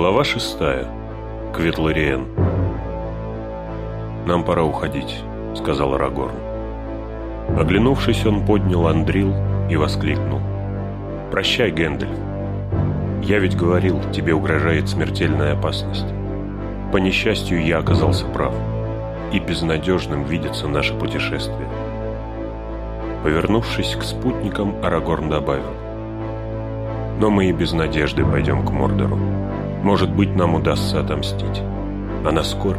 Глава шестая. Кветлариен. «Нам пора уходить», — сказал Арагорн. Оглянувшись, он поднял Андрил и воскликнул. «Прощай, Гэндальф. Я ведь говорил, тебе угрожает смертельная опасность. По несчастью, я оказался прав, и безнадежным видится наше путешествие». Повернувшись к спутникам, Арагорн добавил. «Но мы и без надежды пойдем к Мордору. Может быть, нам удастся отомстить. А на скорбь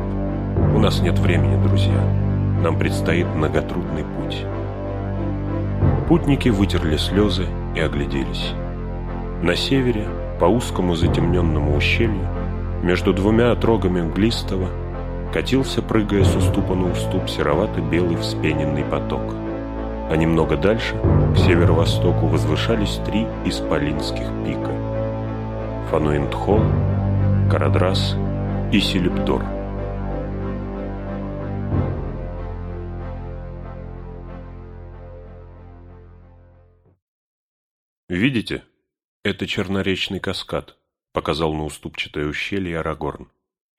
у нас нет времени, друзья. Нам предстоит многотрудный путь. Путники вытерли слезы и огляделись. На севере, по узкому затемненному ущелью, между двумя отрогами Глистова, катился, прыгая с уступа на уступ, серовато-белый вспененный поток. А немного дальше, к северо-востоку, возвышались три исполинских пика. Фануинтхол, Карадрас и Селептор. «Видите? Это черноречный каскад», — показал на уступчатое ущелье Арагорн.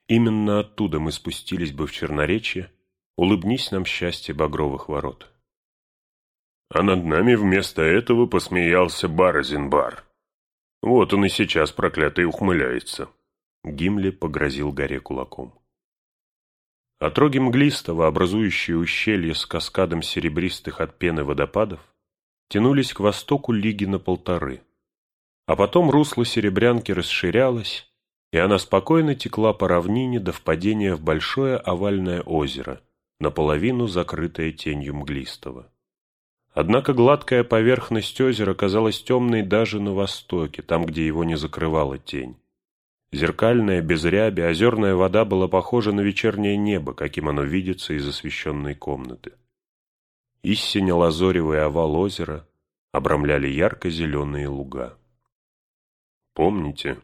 «Именно оттуда мы спустились бы в Черноречье, улыбнись нам счастье багровых ворот». А над нами вместо этого посмеялся Баразинбар. Вот он и сейчас проклятый ухмыляется. Гимли погрозил горе кулаком. Отроги мглистого, образующие ущелье с каскадом серебристых от пены водопадов, тянулись к востоку лиги на полторы. А потом русло серебрянки расширялось, и она спокойно текла по равнине до впадения в большое овальное озеро, наполовину закрытое тенью мглистого. Однако гладкая поверхность озера казалась темной даже на востоке, там, где его не закрывала тень. Зеркальная, без ряби, озерная вода была похожа на вечернее небо, каким оно видится из освещенной комнаты. Истинно лазоревый овал озера обрамляли ярко-зеленые луга. «Помните,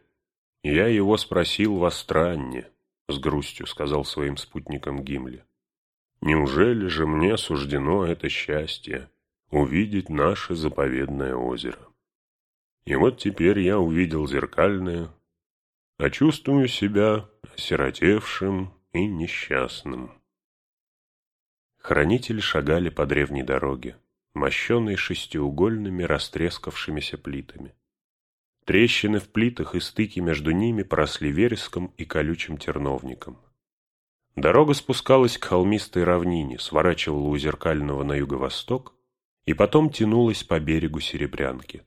я его спросил в Астранне», — с грустью сказал своим спутникам Гимли. «Неужели же мне суждено это счастье — увидеть наше заповедное озеро? И вот теперь я увидел зеркальное, а чувствую себя осиротевшим и несчастным. Хранители шагали по древней дороге, мощенной шестиугольными растрескавшимися плитами. Трещины в плитах и стыки между ними поросли вереском и колючим терновником. Дорога спускалась к холмистой равнине, сворачивала у зеркального на юго-восток и потом тянулась по берегу Серебрянки.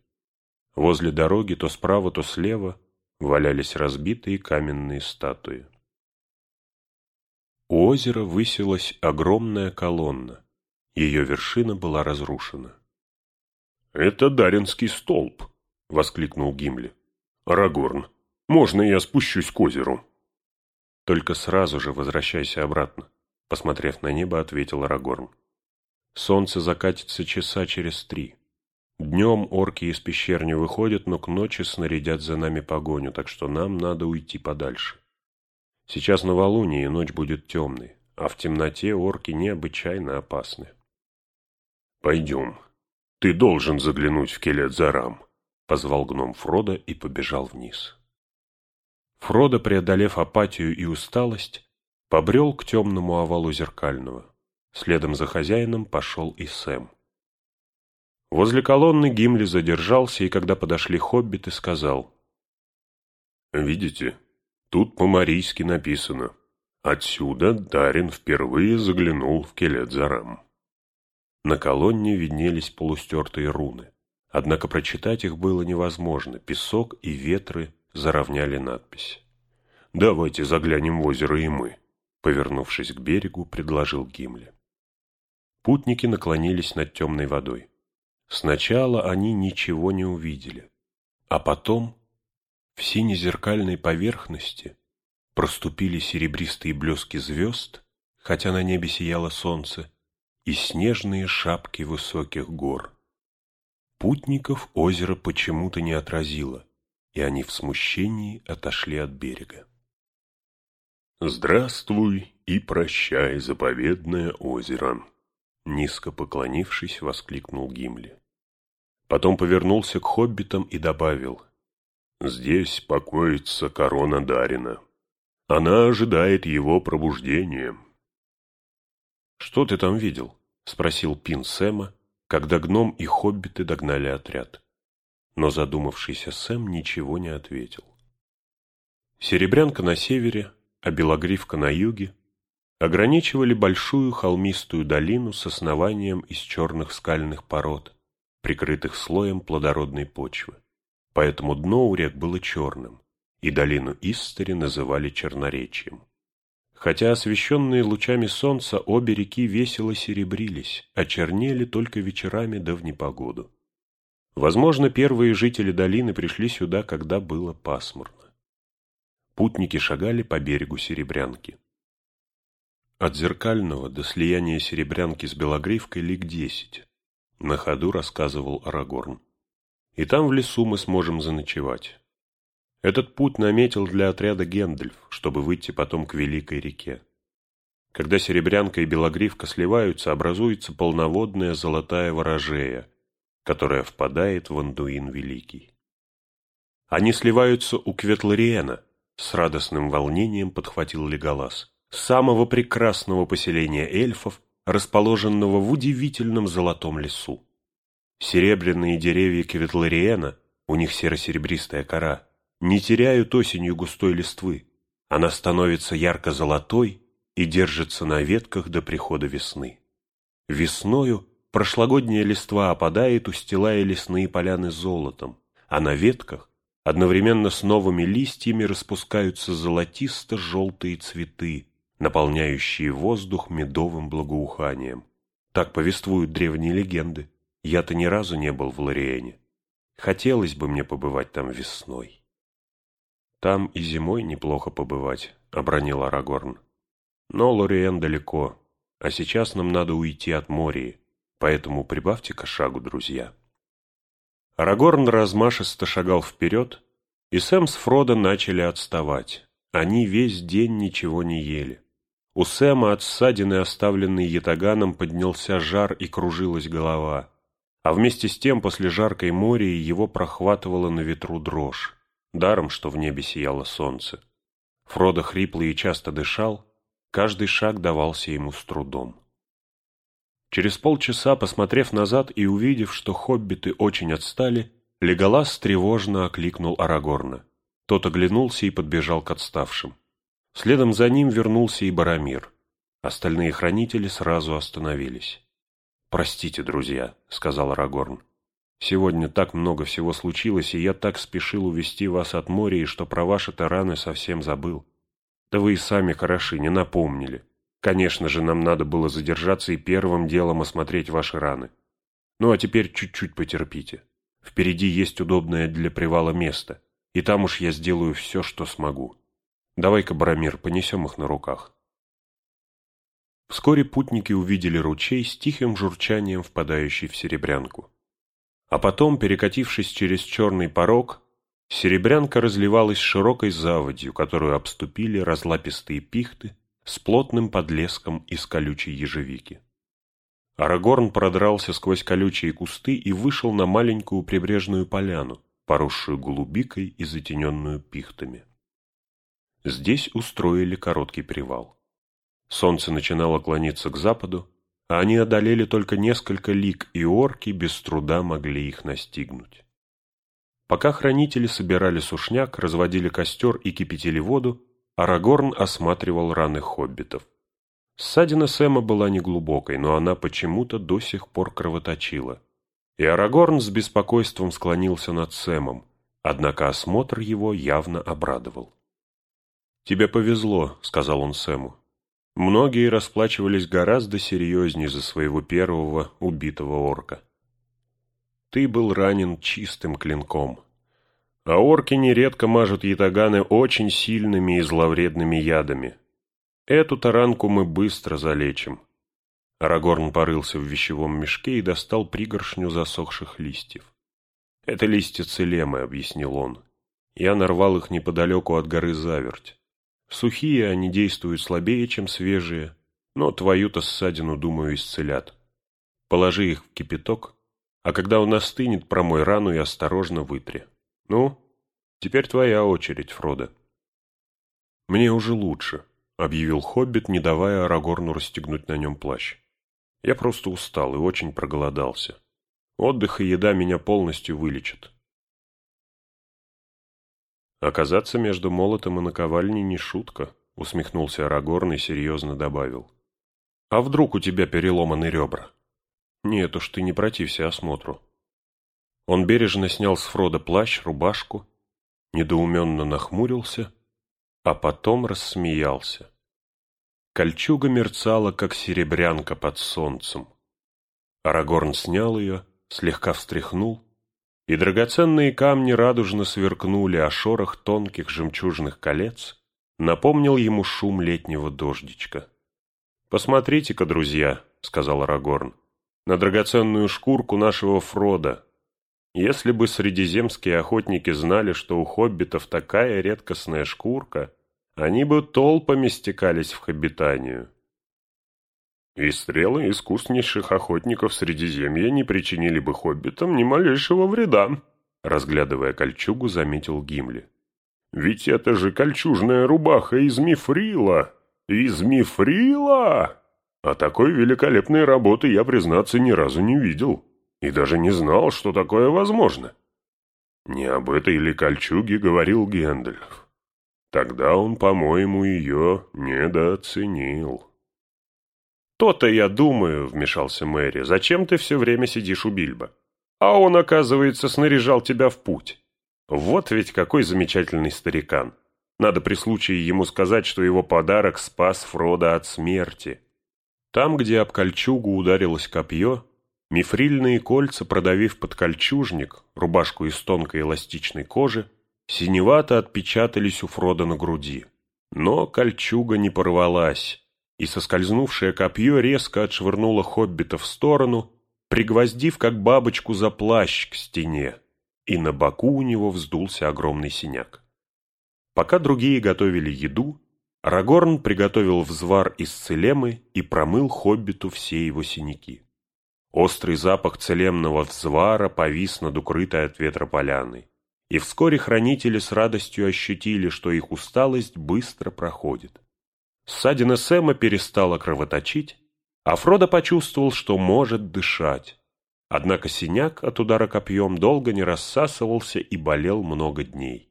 Возле дороги то справа, то слева валялись разбитые каменные статуи. У озера высилась огромная колонна. Ее вершина была разрушена. «Это Даринский столб!» — воскликнул Гимли. «Арагорн, можно я спущусь к озеру?» «Только сразу же возвращайся обратно», — посмотрев на небо, ответил Арагорн. «Солнце закатится часа через три. Днем орки из пещер не выходят, но к ночи снарядят за нами погоню, так что нам надо уйти подальше. Сейчас новолуние, и ночь будет темной, а в темноте орки необычайно опасны. «Пойдем. Ты должен заглянуть в Келет-Зарам», — позвал гном Фрода и побежал вниз. Фродо, преодолев апатию и усталость, побрел к темному овалу зеркального. Следом за хозяином пошел и Сэм. Возле колонны Гимли задержался, и когда подошли хоббиты, сказал. «Видите, тут по-марийски написано. Отсюда Дарин впервые заглянул в Келет-Зарам». На колонне виднелись полустертые руны. Однако прочитать их было невозможно. Песок и ветры заровняли надпись. «Давайте заглянем в озеро и мы», — повернувшись к берегу, предложил Гимли. Путники наклонились над темной водой. Сначала они ничего не увидели, а потом в сине-зеркальной поверхности проступили серебристые блески звезд, хотя на небе сияло солнце, и снежные шапки высоких гор. Путников озеро почему-то не отразило, и они в смущении отошли от берега. «Здравствуй и прощай, заповедное озеро!» Низко поклонившись, воскликнул Гимли. Потом повернулся к хоббитам и добавил. Здесь покоится корона Дарина. Она ожидает его пробуждения. «Что ты там видел?» — спросил Пин Сэма, когда гном и хоббиты догнали отряд. Но задумавшийся Сэм ничего не ответил. Серебрянка на севере, а Белогривка на юге ограничивали большую холмистую долину с основанием из черных скальных пород, прикрытых слоем плодородной почвы. Поэтому дно у рек было черным, и долину Истори называли Черноречьем. Хотя освещенные лучами солнца обе реки весело серебрились, а чернели только вечерами да в непогоду. Возможно, первые жители долины пришли сюда, когда было пасмурно. Путники шагали по берегу Серебрянки. От Зеркального до слияния Серебрянки с Белогривкой лик десять. На ходу рассказывал Арагорн. И там в лесу мы сможем заночевать. Этот путь наметил для отряда Гендальф, чтобы выйти потом к Великой реке. Когда Серебрянка и Белогривка сливаются, образуется полноводная золотая ворожея, которая впадает в Андуин Великий. Они сливаются у Кветлариена, с радостным волнением подхватил Леголас, самого прекрасного поселения эльфов, расположенного в удивительном золотом лесу. Серебряные деревья Кветлариена, у них серо-серебристая кора, не теряют осенью густой листвы. Она становится ярко-золотой и держится на ветках до прихода весны. Весною прошлогодняя листва опадает, устилая лесные поляны золотом, а на ветках одновременно с новыми листьями распускаются золотисто-желтые цветы, наполняющие воздух медовым благоуханием. Так повествуют древние легенды. Я-то ни разу не был в Лориэне. Хотелось бы мне побывать там весной. Там и зимой неплохо побывать, — обронил Арагорн. Но Лориэн далеко, а сейчас нам надо уйти от Мории, поэтому прибавьте-ка шагу, друзья. Арагорн размашисто шагал вперед, и Сэм с Фродо начали отставать. Они весь день ничего не ели. У Сэма от ссадины, оставленной ятаганом, поднялся жар и кружилась голова а вместе с тем после жаркой моря его прохватывала на ветру дрожь, даром, что в небе сияло солнце. Фродо хрипло и часто дышал, каждый шаг давался ему с трудом. Через полчаса, посмотрев назад и увидев, что хоббиты очень отстали, Леголас тревожно окликнул Арагорна. Тот оглянулся и подбежал к отставшим. Следом за ним вернулся и Барамир. Остальные хранители сразу остановились. «Простите, друзья», — сказал Арагорн. «Сегодня так много всего случилось, и я так спешил увести вас от моря, и что про ваши-то раны совсем забыл. Да вы и сами хороши, не напомнили. Конечно же, нам надо было задержаться и первым делом осмотреть ваши раны. Ну а теперь чуть-чуть потерпите. Впереди есть удобное для привала место, и там уж я сделаю все, что смогу. Давай-ка, Барамир, понесем их на руках». Вскоре путники увидели ручей с тихим журчанием, впадающий в Серебрянку. А потом, перекатившись через черный порог, Серебрянка разливалась широкой заводью, которую обступили разлапистые пихты с плотным подлеском из колючей ежевики. Арагорн продрался сквозь колючие кусты и вышел на маленькую прибрежную поляну, поросшую голубикой и затененную пихтами. Здесь устроили короткий привал. Солнце начинало клониться к западу, а они одолели только несколько лиг, и орки без труда могли их настигнуть. Пока хранители собирали сушняк, разводили костер и кипятили воду, Арагорн осматривал раны хоббитов. Ссадина Сэма была неглубокой, но она почему-то до сих пор кровоточила. И Арагорн с беспокойством склонился над Сэмом, однако осмотр его явно обрадовал. «Тебе повезло», — сказал он Сэму. Многие расплачивались гораздо серьезнее за своего первого убитого орка. Ты был ранен чистым клинком. А орки нередко мажут ятаганы очень сильными и зловредными ядами. Эту таранку мы быстро залечим. Арагорн порылся в вещевом мешке и достал пригоршню засохших листьев. «Это листья целемы», — объяснил он. «Я нарвал их неподалеку от горы Заверть. Сухие они действуют слабее, чем свежие, но твою-то ссадину, думаю, исцелят. Положи их в кипяток, а когда он остынет, промой рану и осторожно вытри. Ну, Теперь твоя очередь, Фродо». «Мне уже лучше», — объявил Хоббит, не давая Арагорну расстегнуть на нем плащ. «Я просто устал и очень проголодался. Отдых и еда меня полностью вылечат». «Оказаться между молотом и наковальней не шутка», — усмехнулся Арагорн и серьезно добавил. «А вдруг у тебя переломаны ребра?» «Нет уж, ты не протився осмотру». Он бережно снял с Фрода плащ, рубашку, недоуменно нахмурился, а потом рассмеялся. Кольчуга мерцала, как серебрянка под солнцем. Арагорн снял ее, слегка встряхнул, и драгоценные камни радужно сверкнули, а шорох тонких жемчужных колец напомнил ему шум летнего дождичка. «Посмотрите-ка, друзья», — сказал Арагорн, — «на драгоценную шкурку нашего Фрода. Если бы средиземские охотники знали, что у хоббитов такая редкостная шкурка, они бы толпами стекались в хоббитанию». И стрелы искуснейших охотников Средиземья не причинили бы хоббитам ни малейшего вреда, разглядывая кольчугу, заметил Гимли. Ведь это же кольчужная рубаха из мифрила! Из мифрила! А такой великолепной работы я, признаться, ни разу не видел. И даже не знал, что такое возможно. Не об этой ли кольчуге говорил Гендальф. Тогда он, по-моему, ее недооценил. «То-то я думаю», — вмешался Мэри, — «зачем ты все время сидишь у Бильбо? А он, оказывается, снаряжал тебя в путь. Вот ведь какой замечательный старикан. Надо при случае ему сказать, что его подарок спас Фрода от смерти». Там, где об кольчугу ударилось копье, мифрильные кольца, продавив под кольчужник, рубашку из тонкой эластичной кожи, синевато отпечатались у Фрода на груди. Но кольчуга не порвалась, и соскользнувшее копье резко отшвырнуло хоббита в сторону, пригвоздив как бабочку за плащ к стене, и на боку у него вздулся огромный синяк. Пока другие готовили еду, Рагорн приготовил взвар из целемы и промыл хоббиту все его синяки. Острый запах целемного взвара повис над укрытой от ветра поляной, и вскоре хранители с радостью ощутили, что их усталость быстро проходит. Ссадина Сэма перестала кровоточить, а Фродо почувствовал, что может дышать. Однако синяк от удара копьем долго не рассасывался и болел много дней.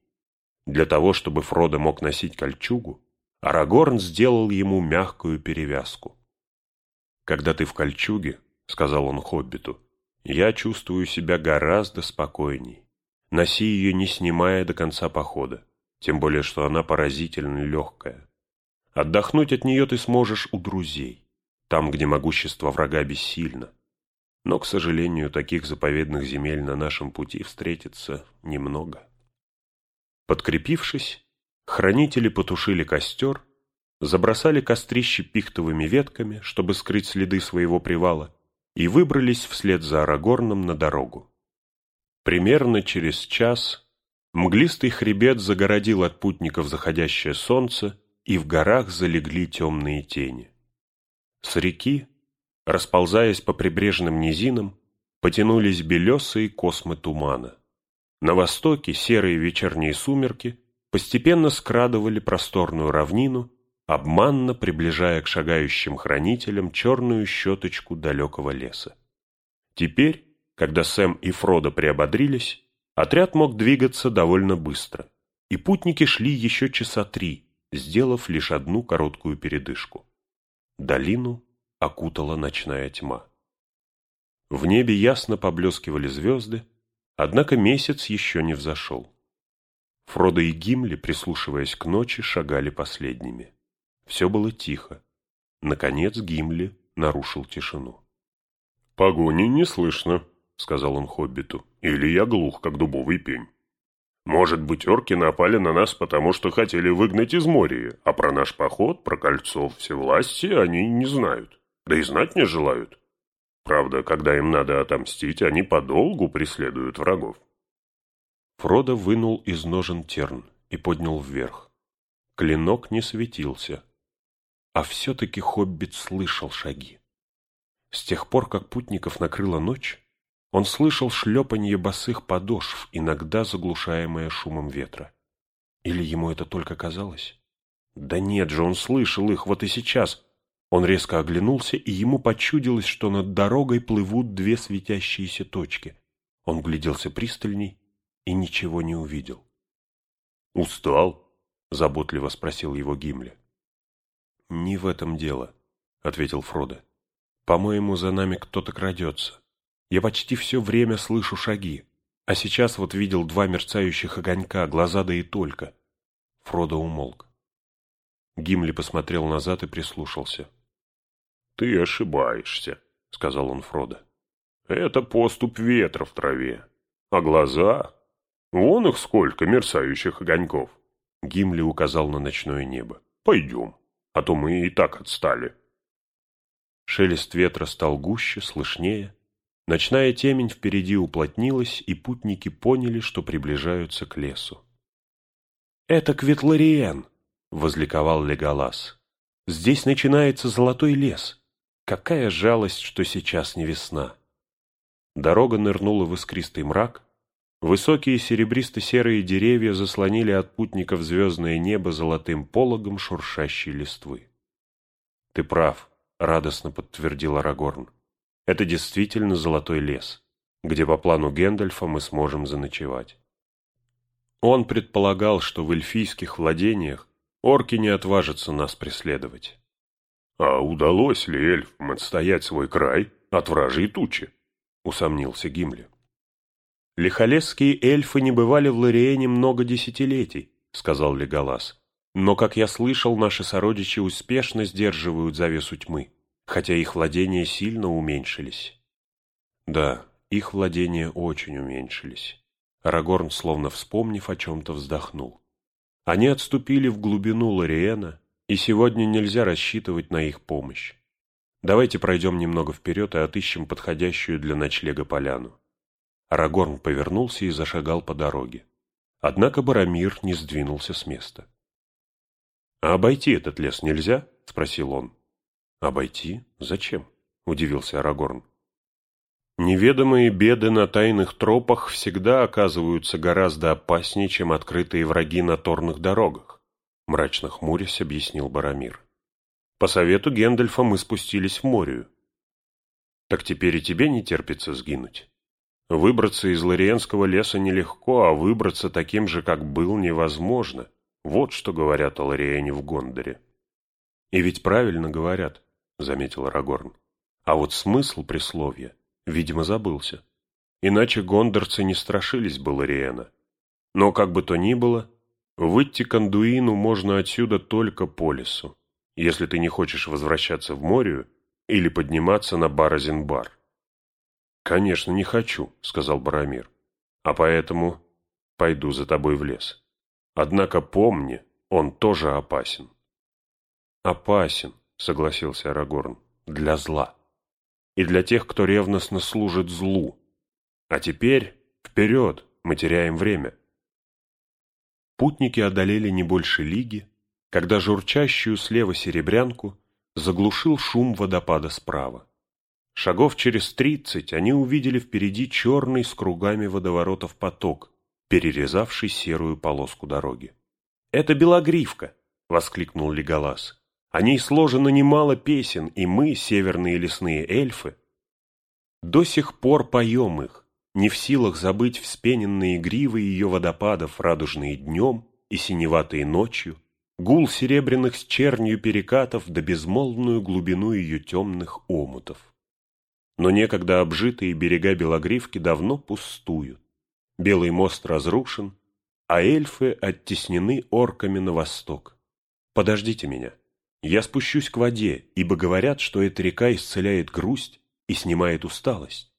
Для того, чтобы Фродо мог носить кольчугу, Арагорн сделал ему мягкую перевязку. «Когда ты в кольчуге, — сказал он Хоббиту, — я чувствую себя гораздо спокойней. Носи ее, не снимая до конца похода, тем более, что она поразительно легкая. Отдохнуть от нее ты сможешь у друзей, там, где могущество врага бессильно. Но, к сожалению, таких заповедных земель на нашем пути встретится немного. Подкрепившись, хранители потушили костер, забросали кострище пихтовыми ветками, чтобы скрыть следы своего привала, и выбрались вслед за Арагорном на дорогу. Примерно через час мглистый хребет загородил от путников заходящее солнце, и в горах залегли темные тени. С реки, расползаясь по прибрежным низинам, потянулись белесые космы тумана. На востоке серые вечерние сумерки постепенно скрадывали просторную равнину, обманно приближая к шагающим хранителям черную щеточку далекого леса. Теперь, когда Сэм и Фродо приободрились, отряд мог двигаться довольно быстро, и путники шли еще часа три, сделав лишь одну короткую передышку. Долину окутала ночная тьма. В небе ясно поблескивали звезды, однако месяц еще не взошел. Фродо и Гимли, прислушиваясь к ночи, шагали последними. Все было тихо. Наконец Гимли нарушил тишину. «Погони не слышно», — сказал он Хоббиту, — «или я глух, как дубовый пень». Может быть, орки напали на нас, потому что хотели выгнать из моря, а про наш поход, про кольцо всевластия они не знают, да и знать не желают. Правда, когда им надо отомстить, они подолгу преследуют врагов. Фродо вынул из ножен терн и поднял вверх. Клинок не светился, а все-таки хоббит слышал шаги. С тех пор, как путников накрыла ночь, Он слышал шлепанье босых подошв, иногда заглушаемое шумом ветра. Или ему это только казалось? Да нет же, он слышал их вот и сейчас. Он резко оглянулся, и ему почудилось, что над дорогой плывут две светящиеся точки. Он гляделся пристальней и ничего не увидел. «Устал?» — заботливо спросил его Гимли. «Не в этом дело», — ответил Фродо. «По-моему, за нами кто-то крадется. Я почти все время слышу шаги, а сейчас вот видел два мерцающих огонька, глаза да и только». Фродо умолк. Гимли посмотрел назад и прислушался. «Ты ошибаешься», — сказал он Фродо. «Это поступ ветра в траве. А глаза? Вон их сколько мерцающих огоньков. Гимли указал на ночное небо. «Пойдем, а то мы и так отстали». Шелест ветра стал гуще, слышнее. Ночная темень впереди уплотнилась, и путники поняли, что приближаются к лесу. «Это Кветлариен!» — возликовал Леголас. «Здесь начинается золотой лес. Какая жалость, что сейчас не весна!» Дорога нырнула в искристый мрак, Высокие серебристо-серые деревья заслонили от путников звездное небо золотым пологом шуршащей листвы. «Ты прав», — радостно подтвердил Арагорн. «Это действительно золотой лес, где по плану Гэндальфа мы сможем заночевать». Он предполагал, что в эльфийских владениях орки не отважатся нас преследовать. «А удалось ли эльфам отстоять свой край от вражьей тучи?» — усомнился Гимли. «Лихолесские эльфы не бывали в Лориэне много десятилетий», — сказал Леголас. «Но, как я слышал, наши сородичи успешно сдерживают завесу тьмы, хотя их владения сильно уменьшились». «Да, их владения очень уменьшились». Арагорн, словно вспомнив о чем-то, вздохнул. «Они отступили в глубину Лориэна, и сегодня нельзя рассчитывать на их помощь. Давайте пройдем немного вперед и отыщем подходящую для ночлега поляну. Арагорн повернулся и зашагал по дороге. Однако Барамир не сдвинулся с места. «А обойти этот лес нельзя?» — спросил он. «Обойти? Зачем?» — удивился Арагорн. «Неведомые беды на тайных тропах всегда оказываются гораздо опаснее, чем открытые враги на торных дорогах», — мрачно хмурясь объяснил Барамир. «По совету Гендальфа мы спустились в морю. Так теперь и тебе не терпится сгинуть». Выбраться из Лориенского леса нелегко, а выбраться таким же, как был, невозможно. Вот что говорят о Лориене в Гондоре. И ведь правильно говорят, заметил Арагорн. А вот смысл присловия, видимо, забылся. Иначе гондорцы не страшились бы Лориена. Но как бы то ни было, выйти к Андуину можно отсюда только по лесу, если ты не хочешь возвращаться в Морию или подниматься на Баразинбар. «Конечно, не хочу», — сказал Барамир. «А поэтому пойду за тобой в лес. Однако помни, он тоже опасен». «Опасен», — согласился Арагорн, — «для зла. И для тех, кто ревностно служит злу. А теперь вперед, мы теряем время». Путники одолели не больше лиги, когда журчащую слева серебрянку заглушил шум водопада справа. Шагов через тридцать они увидели впереди черный с кругами водоворотов поток, перерезавший серую полоску дороги. «Это Белогривка!» — воскликнул Леголас. «О ней сложено немало песен, и мы, северные лесные эльфы, до сих пор поем их, не в силах забыть вспененные гривы ее водопадов, радужные днем и синеватые ночью, гул серебряных с чернью перекатов да безмолвную глубину ее темных омутов но некогда обжитые берега Белогривки давно пустуют. Белый мост разрушен, а эльфы оттеснены орками на восток. Подождите меня. Я спущусь к воде, ибо говорят, что эта река исцеляет грусть и снимает усталость.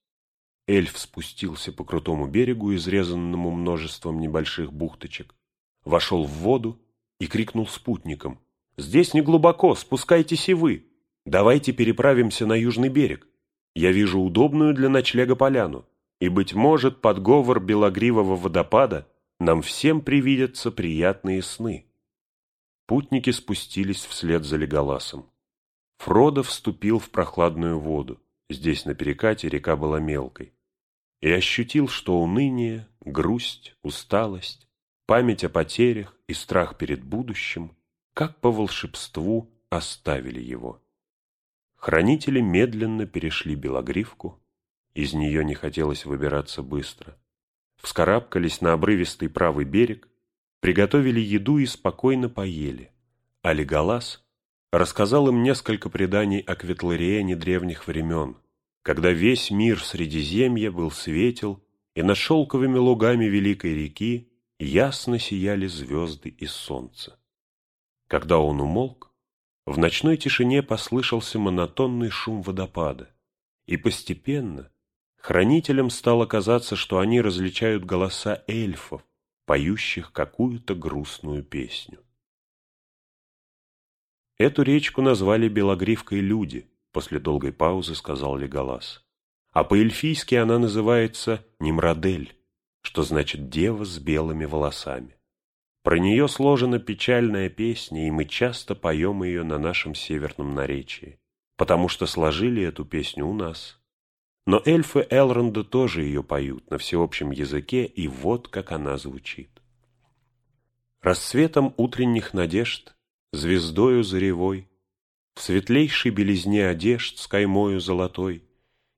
Эльф спустился по крутому берегу, изрезанному множеством небольших бухточек, вошел в воду и крикнул спутникам. «Здесь не глубоко, спускайтесь и вы. Давайте переправимся на южный берег. Я вижу удобную для ночлега поляну, и, быть может, под говор белогривого водопада нам всем привидятся приятные сны. Путники спустились вслед за Леголасом. Фродо вступил в прохладную воду. Здесь на перекате река была мелкой. и ощутил, что уныние, грусть, усталость, память о потерях и страх перед будущим, как по волшебству, оставили его. Хранители медленно перешли Белогривку, из нее не хотелось выбираться быстро. Вскарабкались на обрывистый правый берег, приготовили еду и спокойно поели, а Леголас рассказал им несколько преданий о Кветлариене древних времен, когда весь мир Средиземья был светел, и над шелковыми лугами великой реки ясно сияли звезды и солнце. Когда он умолк, в ночной тишине послышался монотонный шум водопада, и постепенно хранителям стало казаться, что они различают голоса эльфов, поющих какую-то грустную песню. Эту речку назвали Белогривкой люди, после долгой паузы сказал Леголас. А по-эльфийски она называется Немрадель, что значит «дева с белыми волосами». Про нее сложена печальная песня, и мы часто поем ее на нашем северном наречии, потому что сложили эту песню у нас. Но эльфы Элронда тоже ее поют на всеобщем языке, и вот как она звучит. Рассветом утренних надежд, звездою заревой, В светлейшей белизне одежд с каймою золотой,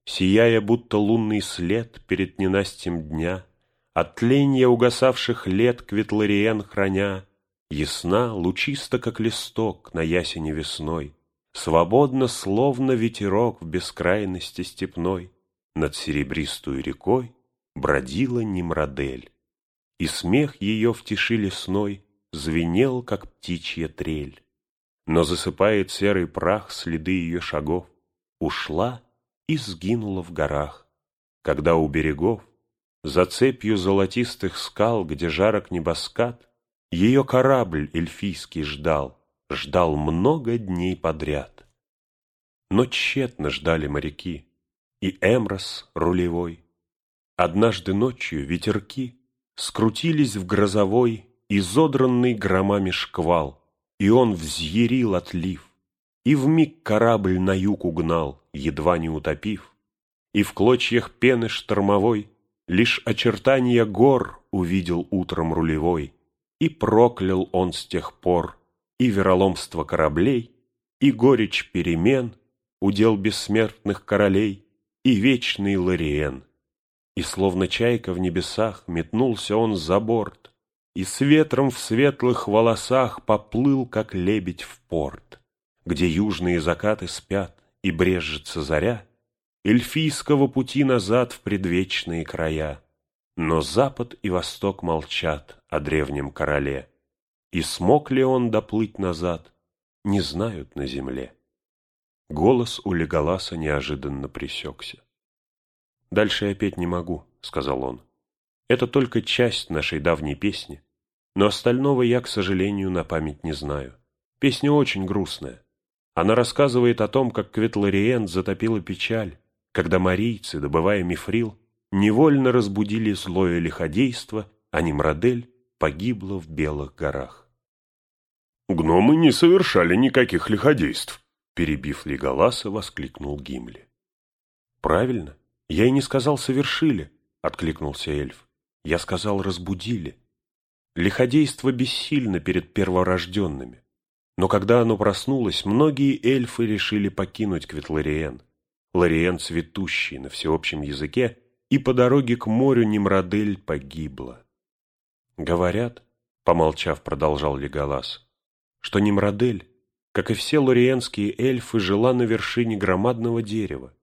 Сияя, будто лунный след перед ненастьем дня, От тленья угасавших лет Кветлариен храня, Ясна, лучисто, как листок на ясени весной, Свободно, словно ветерок в бескрайности степной, Над серебристую рекой бродила Немрадель и смех ее в тиши лесной звенел, как птичья трель. Но засыпает серый прах следы ее шагов, ушла и сгинула в горах, когда у берегов, за цепью золотистых скал, где жарок небоскат, ее корабль эльфийский ждал, ждал много дней подряд. Но тщетно ждали моряки, и Эмрос рулевой. Однажды ночью ветерки скрутились в грозовой, изодранный громами шквал, и он взъярил отлив, и вмиг корабль на юг угнал, едва не утопив, и в клочьях пены штормовой лишь очертания гор увидел утром рулевой, и проклял он с тех пор и вероломство кораблей, и горечь перемен, удел бессмертных королей, и вечный Лориен — и словно чайка в небесах метнулся он за борт, И с ветром в светлых волосах поплыл, как лебедь в порт, Где южные закаты спят и брежется заря, Эльфийского пути назад в предвечные края. Но запад и восток молчат о древнем короле, И смог ли он доплыть назад, не знают на земле. Голос у Леголаса неожиданно пресекся. «Дальше я петь не могу», — сказал он. «Это только часть нашей давней песни, но остального я, к сожалению, на память не знаю. Песня очень грустная. Она рассказывает о том, как Кветлариен затопила печаль, когда марийцы, добывая мифрил, невольно разбудили злое лиходейство, а Немрадель погибла в Белых горах. «Гномы не совершали никаких лиходейств», — перебив Леголаса, воскликнул Гимли. «Правильно. «Я и не сказал «совершили», — откликнулся эльф. «Я сказал «разбудили». Лиходейство бессильно перед перворожденными. Но когда оно проснулось, многие эльфы решили покинуть Кветлариен. Лариен цветущий на всеобщем языке, и по дороге к морю Немрадель погибла. Говорят, помолчав, продолжал Леголас, что Немрадель, как и все лориенские эльфы, жила на вершине громадного дерева.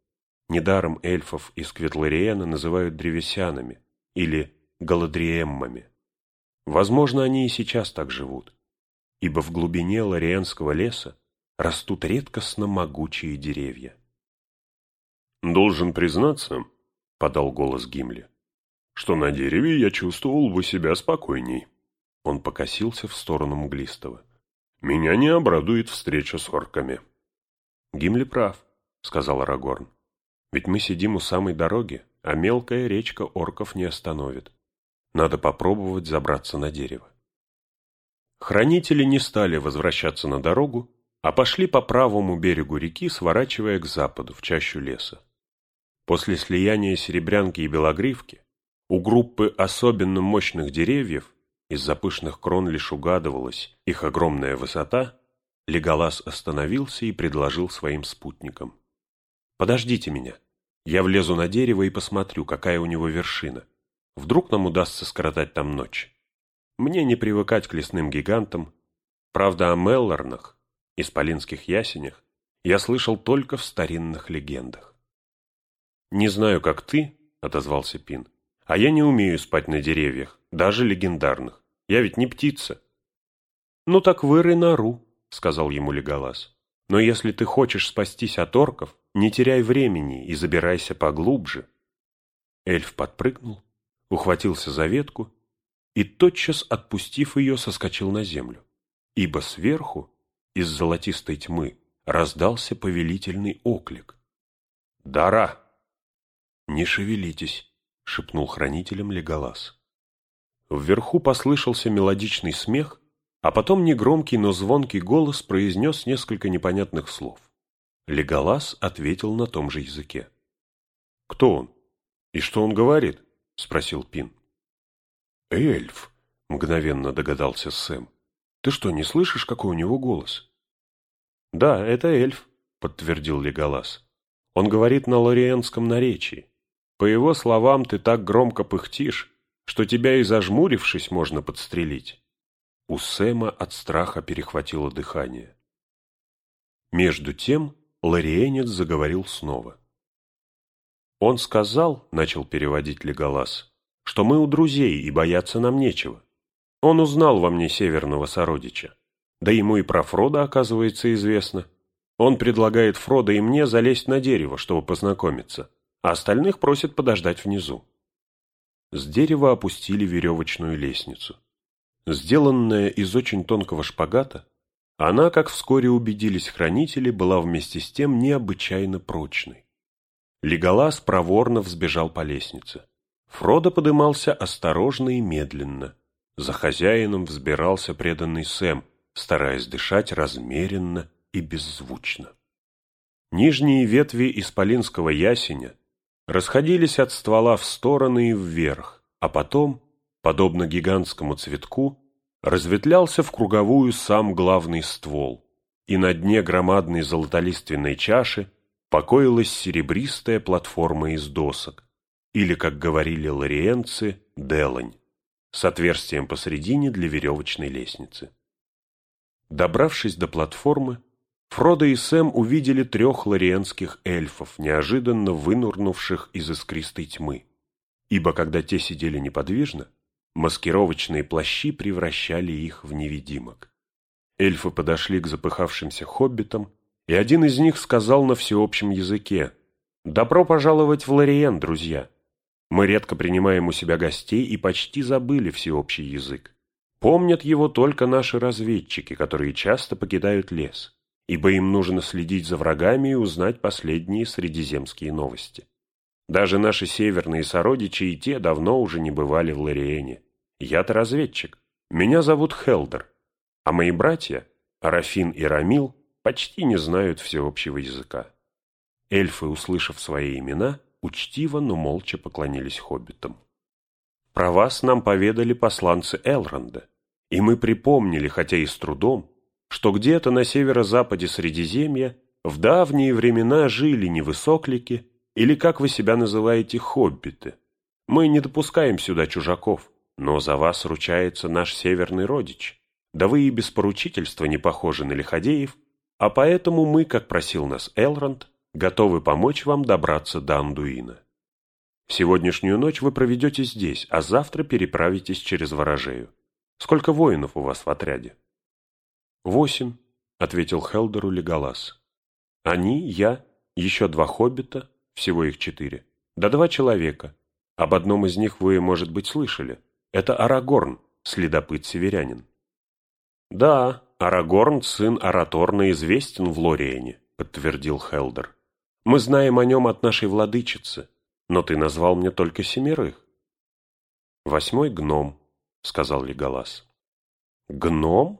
Недаром эльфов из Кветлариена называют древесянами или галадриеммами. Возможно, они и сейчас так живут, ибо в глубине лариенского леса растут редкостно могучие деревья. «Должен признаться», — подал голос Гимли, — «что на дереве я чувствовал бы себя спокойней». Он покосился в сторону Мглистого. «Меня не обрадует встреча с орками». «Гимли прав», — сказал Арагорн. Ведь мы сидим у самой дороги, а мелкая речка орков не остановит. Надо попробовать забраться на дерево. Хранители не стали возвращаться на дорогу, а пошли по правому берегу реки, сворачивая к западу, в чащу леса. После слияния серебрянки и белогривки у группы особенно мощных деревьев из-за пышных крон лишь угадывалась их огромная высота, Леголас остановился и предложил своим спутникам. «Подождите меня. Я влезу на дерево и посмотрю, какая у него вершина. Вдруг нам удастся скоротать там ночь. Мне не привыкать к лесным гигантам. Правда, о Меллорнах, исполинских ясенях, я слышал только в старинных легендах. «Не знаю, как ты», — отозвался Пин, — «а я не умею спать на деревьях, даже легендарных. Я ведь не птица». «Ну так вырой нору», — сказал ему Леголас. «Но если ты хочешь спастись от орков, не теряй времени и забирайся поглубже». Эльф подпрыгнул, ухватился за ветку и, тотчас отпустив ее, соскочил на землю, ибо сверху, из золотистой тьмы, раздался повелительный оклик. «Дара!» «Не шевелитесь», — шепнул хранителем Леголас. Вверху послышался мелодичный смех, а потом негромкий, но звонкий голос произнес несколько непонятных слов. Леголас ответил на том же языке. «Кто он? И что он говорит?» — спросил Пин. «Эльф», — мгновенно догадался Сэм. «Ты что, не слышишь, какой у него голос?» «Да, это эльф», — подтвердил Леголас. «Он говорит на лориенском наречии. По его словам, ты так громко пыхтишь, что тебя и зажмурившись можно подстрелить». У Сэма от страха перехватило дыхание. Между тем Лориенец заговорил снова. «Он сказал, — начал переводить Леголас, — что мы у друзей и бояться нам нечего. Он узнал во мне северного сородича. Да ему и про Фрода, оказывается, известно. Он предлагает Фрода и мне залезть на дерево, чтобы познакомиться, а остальных просит подождать внизу. С дерева опустили веревочную лестницу. Сделанная из очень тонкого шпагата, она, как вскоре убедились хранители, была вместе с тем необычайно прочной. Леголас проворно взбежал по лестнице. Фродо подымался осторожно и медленно. За хозяином взбирался преданный Сэм, стараясь дышать размеренно и беззвучно. Нижние ветви исполинского ясеня расходились от ствола в стороны и вверх, а потом, подобно гигантскому цветку, разветвлялся в круговую сам главный ствол, и на дне громадной золотолиственной чаши покоилась серебристая платформа из досок, или, как говорили лариенцы, делань, с отверстием посредине для веревочной лестницы. Добравшись до платформы, Фродо и Сэм увидели трех лориенских эльфов, неожиданно вынурнувших из искристой тьмы, ибо когда те сидели неподвижно, маскировочные плащи превращали их в невидимок. Эльфы подошли к запыхавшимся хоббитам, и один из них сказал на всеобщем языке «Добро пожаловать в Лориен, друзья! Мы редко принимаем у себя гостей и почти забыли всеобщий язык. Помнят его только наши разведчики, которые часто покидают лес, ибо им нужно следить за врагами и узнать последние средиземские новости. Даже наши северные сородичи и те давно уже не бывали в Лориэне. Я-то разведчик. Меня зовут Хелдер. А мои братья, Арафин и Рамил, почти не знают всеобщего языка. Эльфы, услышав свои имена, учтиво, но молча поклонились хоббитам. Про вас нам поведали посланцы Элронда, и мы припомнили, хотя и с трудом, что где-то на северо-западе Средиземья в давние времена жили невысоклики, или, как вы себя называете, хоббиты. Мы не допускаем сюда чужаков, но за вас ручается наш северный родич. Да вы и без поручительства не похожи на лиходеев, а поэтому мы, как просил нас Элронд, готовы помочь вам добраться до Андуина. Сегодняшнюю ночь вы проведете здесь, а завтра переправитесь через Ворожею. Сколько воинов у вас в отряде? Восемь, ответил Хелдеру Леголас. Они, я, еще два хоббита, всего их четыре, да два человека. Об одном из них вы, может быть, слышали. Это Арагорн, следопыт-северянин. Да, Арагорн, сын Араторна, известен в Лориене, подтвердил Хелдер. Мы знаем о нем от нашей владычицы, но ты назвал мне только семерых. Восьмой гном, — сказал Леголас. «Гном?» —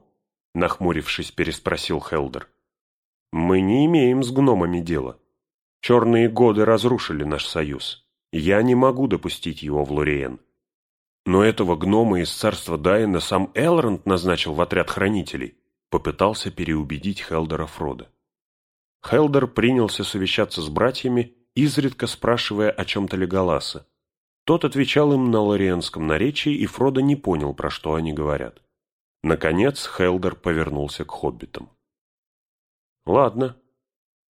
нахмурившись, переспросил Хелдер. «Мы не имеем с гномами дела. Черные годы разрушили наш союз. Я не могу допустить его в Лориен. Но этого гнома из царства Дайна сам Элронд назначил в отряд хранителей, попытался переубедить Хелдера Фрода. Хелдер принялся совещаться с братьями, изредка спрашивая о чем-то Леголаса. Тот отвечал им на лориенском наречии, и Фродо не понял, про что они говорят. Наконец Хелдер повернулся к хоббитам. «Ладно,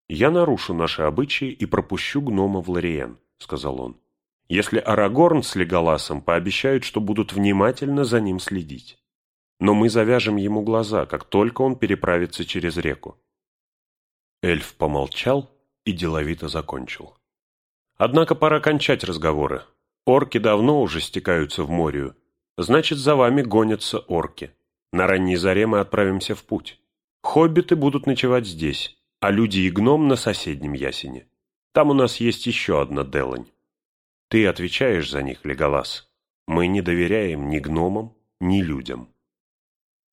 я нарушу наши обычаи и пропущу гнома в Лориен», — сказал он если Арагорн с Леголасом пообещают, что будут внимательно за ним следить. Но мы завяжем ему глаза, как только он переправится через реку. Эльф помолчал и деловито закончил. Однако пора кончать разговоры. Орки давно уже стекаются в морю. Значит, за вами гонятся орки. На ранней заре мы отправимся в путь. Хоббиты будут ночевать здесь, а люди и гном на соседнем ясене. Там у нас есть еще одна Делань. Ты отвечаешь за них, Леголас. Мы не доверяем ни гномам, ни людям.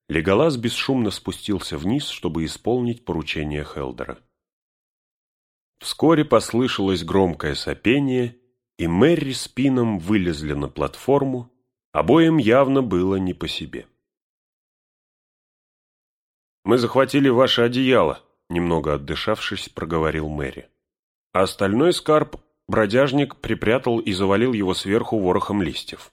Леголас бесшумно спустился вниз, чтобы исполнить поручение Хелдера. Вскоре послышалось громкое сопение, и Мэри с Пином вылезли на платформу, обоим явно было не по себе. «Мы захватили ваше одеяло», — немного отдышавшись, проговорил Мэри. «А остальной скарб Бродяжник припрятал и завалил его сверху ворохом листьев.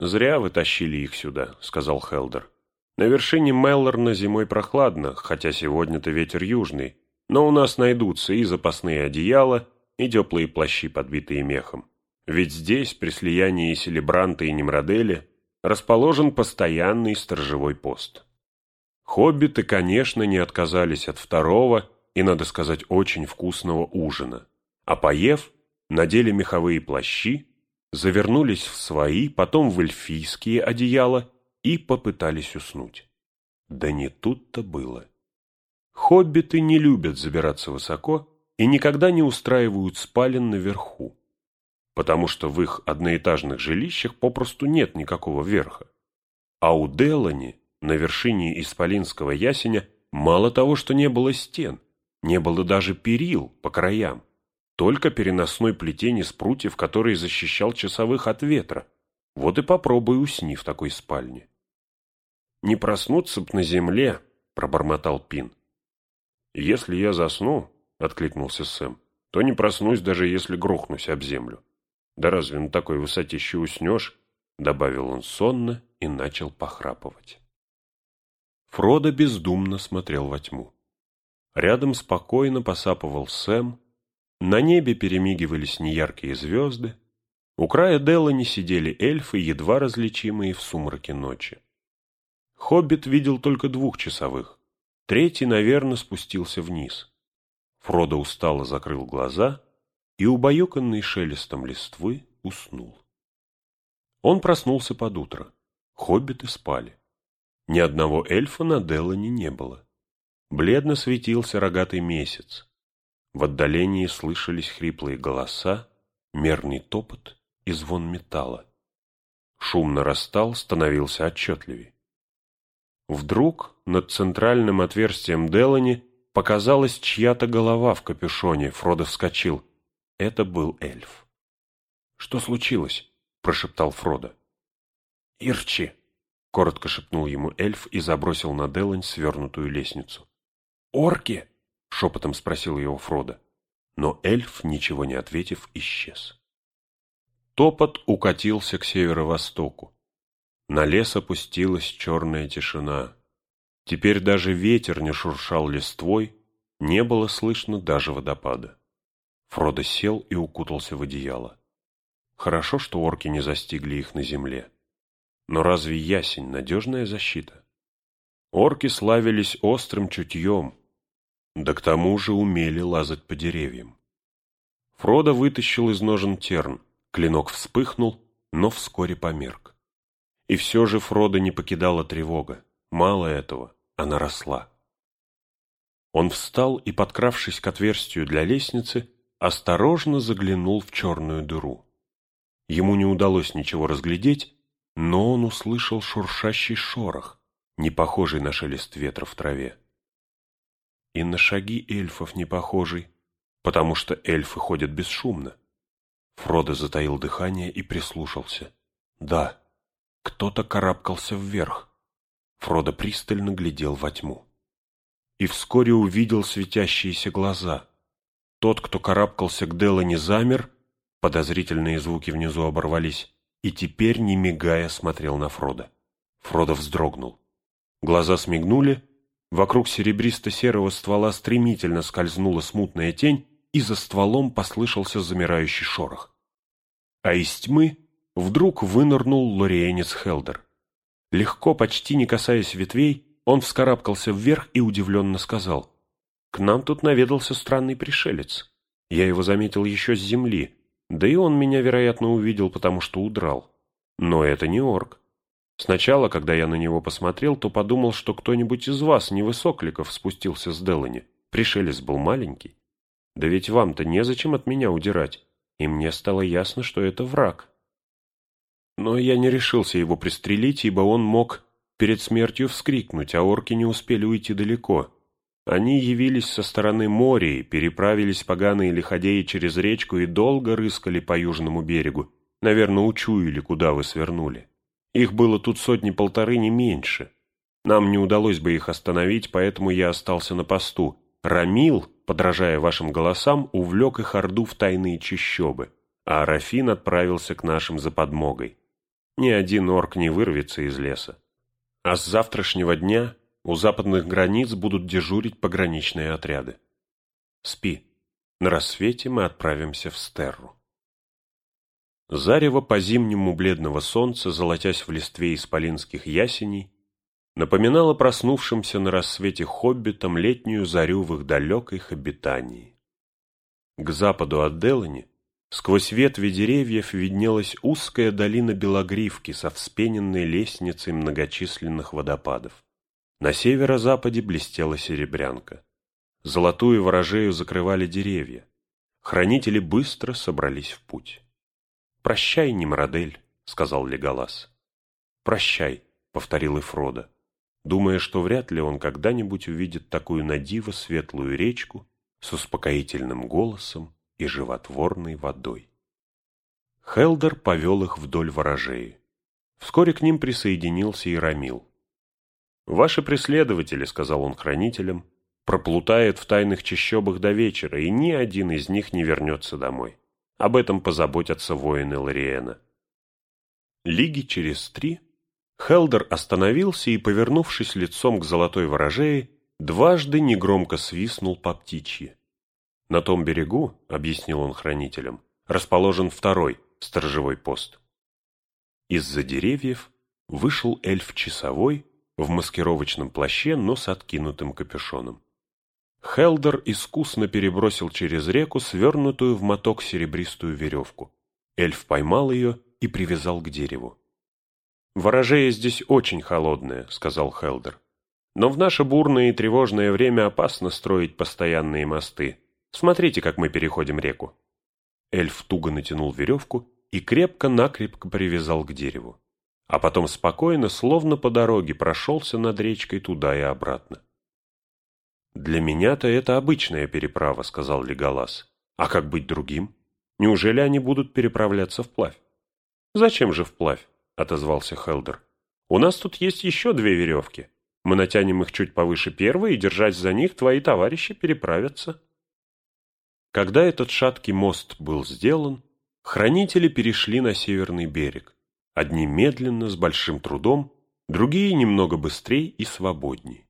«Зря вы тащили их сюда», — сказал Хелдер. «На вершине Меллорна зимой прохладно, хотя сегодня-то ветер южный, но у нас найдутся и запасные одеяла, и теплые плащи, подбитые мехом. Ведь здесь, при слиянии Селебранта и Немродели, расположен постоянный сторожевой пост. Хоббиты, конечно, не отказались от второго и, надо сказать, очень вкусного ужина. А поев, надели меховые плащи, завернулись в свои, потом в эльфийские одеяла и попытались уснуть. Да не тут-то было. Хоббиты не любят забираться высоко и никогда не устраивают спален наверху, потому что в их одноэтажных жилищах попросту нет никакого верха. А у Делани на вершине Исполинского ясеня мало того, что не было стен, не было даже перил по краям, только переносной плетень из прутьев, который защищал часовых от ветра. Вот и попробуй усни в такой спальне. «Не проснуться б на земле», — пробормотал Пин. «Если я засну», — откликнулся Сэм, — «то не проснусь, даже если грохнусь об землю». «Да разве на такой высотище уснешь?» — добавил он сонно и начал похрапывать. Фродо бездумно смотрел во тьму. Рядом спокойно посапывал Сэм, на небе перемигивались неяркие звезды, у края Делани сидели эльфы, едва различимые в сумраке ночи. Хоббит видел только двух часовых, третий, наверное, спустился вниз. Фродо устало закрыл глаза и, убаюканный шелестом листвы, уснул. Он проснулся под утро. Хоббиты спали. Ни одного эльфа на Делане не было. Бледно светился рогатый месяц. В отдалении слышались хриплые голоса, мерный топот и звон металла. Шум нарастал, становился отчетливее. Вдруг над центральным отверстием Делани показалась чья-то голова в капюшоне. Фродо вскочил. Это был эльф. «Что случилось?» – прошептал Фродо. «Ирчи!» – коротко шепнул ему эльф и забросил на Делань свернутую лестницу. «Орки!» — шепотом спросил его Фродо. Но эльф, ничего не ответив, исчез. Топот укатился к северо-востоку. На лес опустилась черная тишина. Теперь даже ветер не шуршал листвой, не было слышно даже водопада. Фродо сел и укутался в одеяло. Хорошо, что орки не застигли их на земле. Но разве ясень — надежная защита? Орки славились острым чутьем, да к тому же умели лазать по деревьям. Фродо вытащил из ножен терн, клинок вспыхнул, но вскоре померк. И все же Фродо не покидала тревога, мало этого, она росла. Он встал и, подкравшись к отверстию для лестницы, осторожно заглянул в черную дыру. Ему не удалось ничего разглядеть, но он услышал шуршащий шорох, не похожий на шелест ветра в траве. И на шаги эльфов не похожий, потому что эльфы ходят бесшумно. Фродо затаил дыхание и прислушался. Да, кто-то карабкался вверх. Фродо пристально глядел во тьму. И вскоре увидел светящиеся глаза. Тот, кто карабкался к Делане, замер, подозрительные звуки внизу оборвались, и теперь, не мигая, смотрел на Фрода. Фродо вздрогнул. Глаза смигнули, вокруг серебристо-серого ствола стремительно скользнула смутная тень, и за стволом послышался замирающий шорох. А из тьмы вдруг вынырнул лориенец Хелдер. Легко, почти не касаясь ветвей, он вскарабкался вверх и удивленно сказал, «К нам тут наведался странный пришелец. Я его заметил еще с земли, да и он меня, вероятно, увидел, потому что удрал. Но это не орк. Сначала, когда я на него посмотрел, то подумал, что кто-нибудь из вас, невысокликов, спустился с Делани. Пришелец был маленький. Да ведь вам-то незачем от меня удирать, и мне стало ясно, что это враг. Но я не решился его пристрелить, ибо он мог перед смертью вскрикнуть, а орки не успели уйти далеко. Они явились со стороны моря, переправились поганые лиходеи через речку и долго рыскали по южному берегу. Наверное, учуяли, куда вы свернули. Их было тут сотни-полторы, не меньше. Нам не удалось бы их остановить, поэтому я остался на посту. Рамил, подражая вашим голосам, увлек их орду в тайные чащобы, а Арафин отправился к нашим за подмогой. Ни один орк не вырвется из леса. А с завтрашнего дня у западных границ будут дежурить пограничные отряды. Спи. На рассвете мы отправимся в Стерру. Зарево по-зимнему бледного солнца, золотясь в листве исполинских ясеней, напоминало проснувшимся на рассвете хоббитам летнюю зарю в их далекой их обитании. К западу от Делани, сквозь ветви деревьев, виднелась узкая долина Белогривки со вспененной лестницей многочисленных водопадов. На северо-западе блестела серебрянка. Золотую ворожею закрывали деревья. Хранители быстро собрались в путь. «Прощай, Немрадель», — сказал Леголас. «Прощай», — повторил и Фродо думая, что вряд ли он когда-нибудь увидит такую надиво светлую речку с успокоительным голосом и животворной водой. Хелдер повел их вдоль ворожеи. Вскоре к ним присоединился и Рамил. «Ваши преследователи», — сказал он хранителям, — «проплутают в тайных чащобах до вечера, и ни один из них не вернется домой. Об этом позаботятся воины Лориэна». Лиги через три Хелдер остановился и, повернувшись лицом к золотой ворожее, дважды негромко свистнул по птичьи. На том берегу, — объяснил он хранителям, — расположен второй сторожевой пост. Из-за деревьев вышел эльф-часовой в маскировочном плаще, но с откинутым капюшоном. Хелдер искусно перебросил через реку свернутую в моток серебристую веревку. Эльф поймал ее и привязал к дереву. «Ворожея здесь очень холодная», — сказал Хелдер. «Но в наше бурное и тревожное время опасно строить постоянные мосты. Смотрите, как мы переходим реку». Эльф туго натянул веревку и крепко-накрепко привязал к дереву. А потом спокойно, словно по дороге, прошелся над речкой туда и обратно. «Для меня-то это обычная переправа», — сказал Леголас. «А как быть другим? Неужели они будут переправляться вплавь?» «Зачем же вплавь? отозвался Хелдер. «У нас тут есть еще две веревки. Мы натянем их чуть повыше первой, и, держась за них, твои товарищи переправятся». Когда этот шаткий мост был сделан, хранители перешли на северный берег. Одни медленно, с большим трудом, другие немного быстрее и свободнее.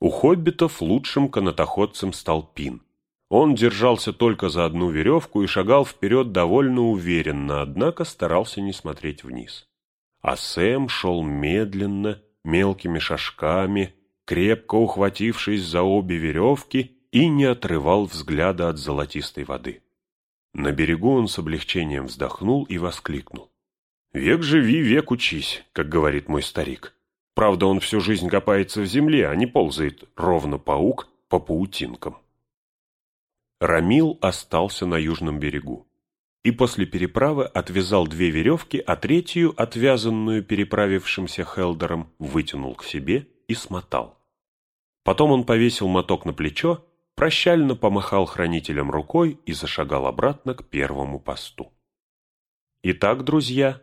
У хоббитов лучшим канатоходцем стал Пин. Он держался только за одну веревку и шагал вперед довольно уверенно, однако старался не смотреть вниз а Сэм шел медленно, мелкими шажками, крепко ухватившись за обе веревки и не отрывал взгляда от золотистой воды. На берегу он с облегчением вздохнул и воскликнул. «Век живи, век учись», как говорит мой старик. Правда, он всю жизнь копается в земле, а не ползает ровно паук по паутинкам. Рамил остался на южном берегу и после переправы отвязал две веревки, а третью, отвязанную переправившимся Хелдером, вытянул к себе и смотал. Потом он повесил моток на плечо, прощально помахал хранителям рукой и зашагал обратно к первому посту. Итак, друзья,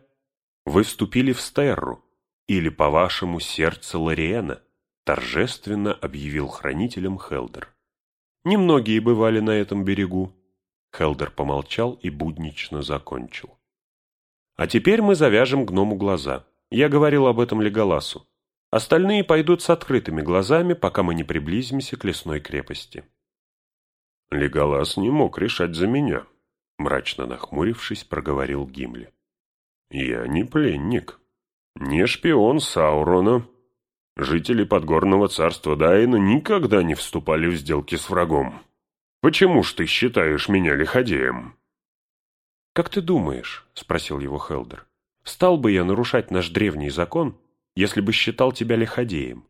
вы вступили в Стерру, или, по-вашему, сердце Лориена, торжественно объявил хранителям Хелдер. Немногие бывали на этом берегу. Хелдер помолчал и буднично закончил. А теперь мы завяжем гному глаза. Я говорил об этом Леголасу. Остальные пойдут с открытыми глазами, пока мы не приблизимся к лесной крепости. Леголас не мог решать за меня, мрачно нахмурившись, проговорил Гимли. Я не пленник, не шпион Саурона. Жители подгорного царства Дайна никогда не вступали в сделки с врагом. Почему ж ты считаешь меня лиходеем? «Как ты думаешь?» — спросил его Хелдер. «Стал бы я нарушать наш древний закон, если бы считал тебя лиходеем?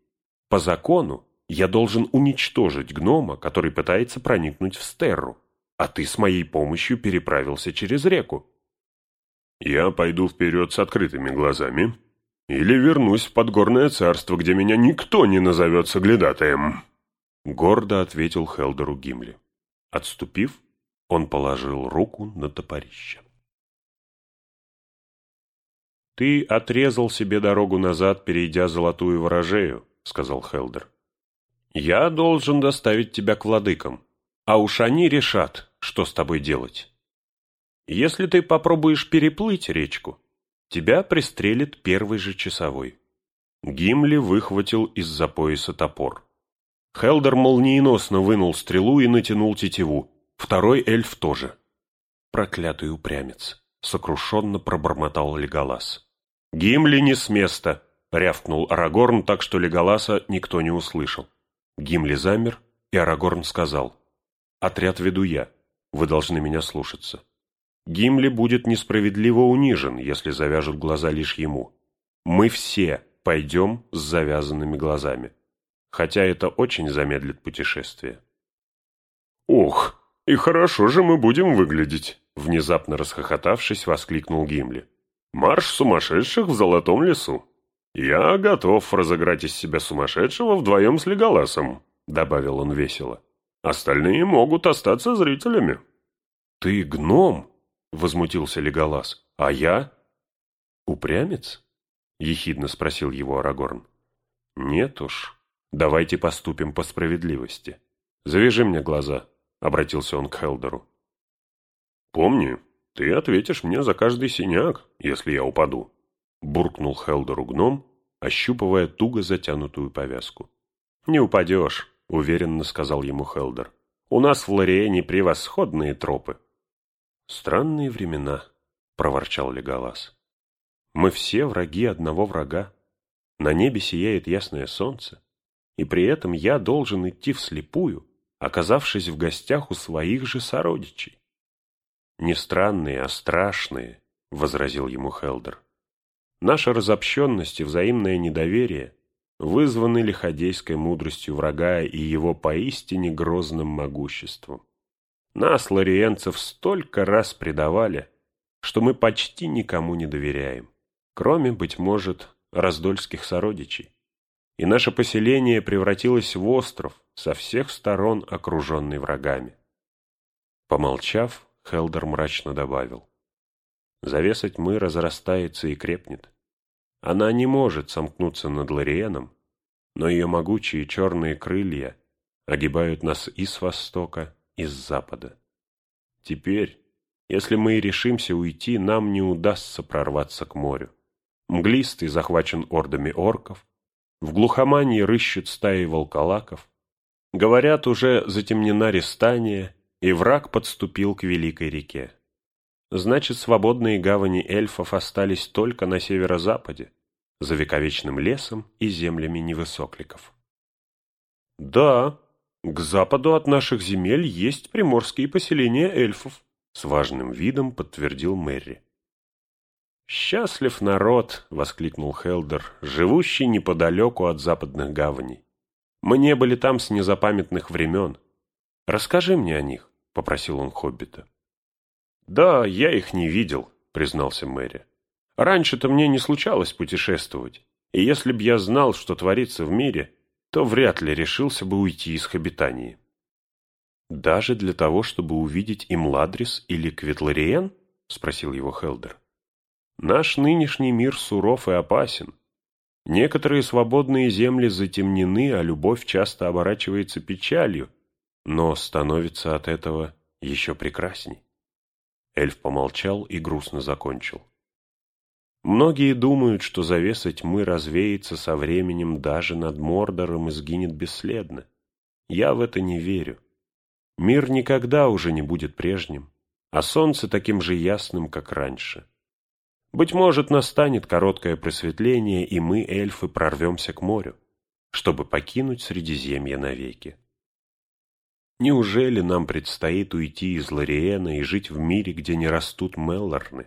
По закону я должен уничтожить гнома, который пытается проникнуть в Стерру, а ты с моей помощью переправился через реку. Я пойду вперед с открытыми глазами или вернусь в подгорное царство, где меня никто не назовет соглядатаем. Гордо ответил Хелдеру Гимли. Отступив, он положил руку на топорище. «Ты отрезал себе дорогу назад, перейдя золотую ворожею», — сказал Хелдер. Я должен доставить тебя к владыкам, а уж они решат, что с тобой делать. Если ты попробуешь переплыть речку, тебя пристрелит первый же часовой. Гимли выхватил из-за пояса топор. Хелдер молниеносно вынул стрелу и натянул тетиву. Второй эльф тоже. Проклятый упрямец. Сокрушенно пробормотал Леголас. «Гимли не с места!» — рявкнул Арагорн так, что Леголаса никто не услышал. Гимли замер, и Арагорн сказал, «Отряд веду я, вы должны меня слушаться. Гимли будет несправедливо унижен, если завяжут глаза лишь ему. Мы все пойдем с завязанными глазами, хотя это очень замедлит путешествие». «Ох, и хорошо же мы будем выглядеть!» Внезапно расхохотавшись, воскликнул Гимли. «Марш сумасшедших в золотом лесу!» «Я готов разыграть из себя сумасшедшего вдвоем с Леголасом», — добавил он весело. «Остальные могут остаться зрителями». «Ты гном?» — возмутился Леголас. «А я?» «Упрямец?» — ехидно спросил его Арагорн. «Нет уж. Давайте поступим по справедливости. Завяжи мне глаза», — обратился он к Хелдеру. «Помни, ты ответишь мне за каждый синяк, если я упаду», буркнул Хелдеру гном, ощупывая туго затянутую повязку. «Не упадешь», — уверенно сказал ему Хелдер. «У нас в Лориэне превосходные тропы». «Странные времена», — проворчал Леголас. «Мы все враги одного врага. На небе сияет ясное солнце, и при этом я должен идти вслепую, оказавшись в гостях у своих же сородичей». «Не странные, а страшные», — возразил ему Хелдер. Наша разобщенность и взаимное недоверие вызваны лиходейской мудростью врага и его поистине грозным могуществом. Нас, лариенцев, столько раз предавали, что мы почти никому не доверяем, кроме, быть может, раздольских сородичей. И наше поселение превратилось в остров, со всех сторон окруженный врагами. Помолчав, Хелдер мрачно добавил. Завеса тьмы разрастается и крепнет. Она не может сомкнуться над Лориеном, но ее могучие черные крылья огибают нас и с востока, и с запада. Теперь, если мы и решимся уйти, нам не удастся прорваться к морю. Мглистый захвачен ордами орков, в глухомании рыщут стаи волколаков. Говорят, уже затемнена Рестания, и враг подступил к великой реке. Значит, свободные гавани эльфов остались только на северо-западе, за вековечным лесом и землями невысокликов. Да, к западу от наших земель есть приморские поселения эльфов, с важным видом подтвердил Мэри. «Счастлив народ!» — воскликнул Хелдер, живущий неподалеку от западных гаваней. «Мы не были там с незапамятных времен. Расскажи мне о них», — попросил он Хоббита. «Да, я их не видел», — признался Мэри. «Раньше-то мне не случалось путешествовать, и если б я знал, что творится в мире, то вряд ли решился бы уйти из Хобитании». «Даже для того, чтобы увидеть Имладрис или Кветлариен?» — спросил его Хелдер. «Наш нынешний мир суров и опасен. Некоторые свободные земли затемнены, а любовь часто оборачивается печалью, но становится от этого еще прекрасней». Эльф помолчал и грустно закончил. Многие думают, что завеса тьмы развеется со временем даже над Мордором и сгинет бесследно. Я в это не верю. Мир никогда уже не будет прежним, а солнце таким же ясным, как раньше. Быть может, настанет короткое просветление, и мы, эльфы, прорвемся к морю, чтобы покинуть Средиземье навеки. Неужели нам предстоит уйти из Лориэна и жить в мире, где не растут Меллорны?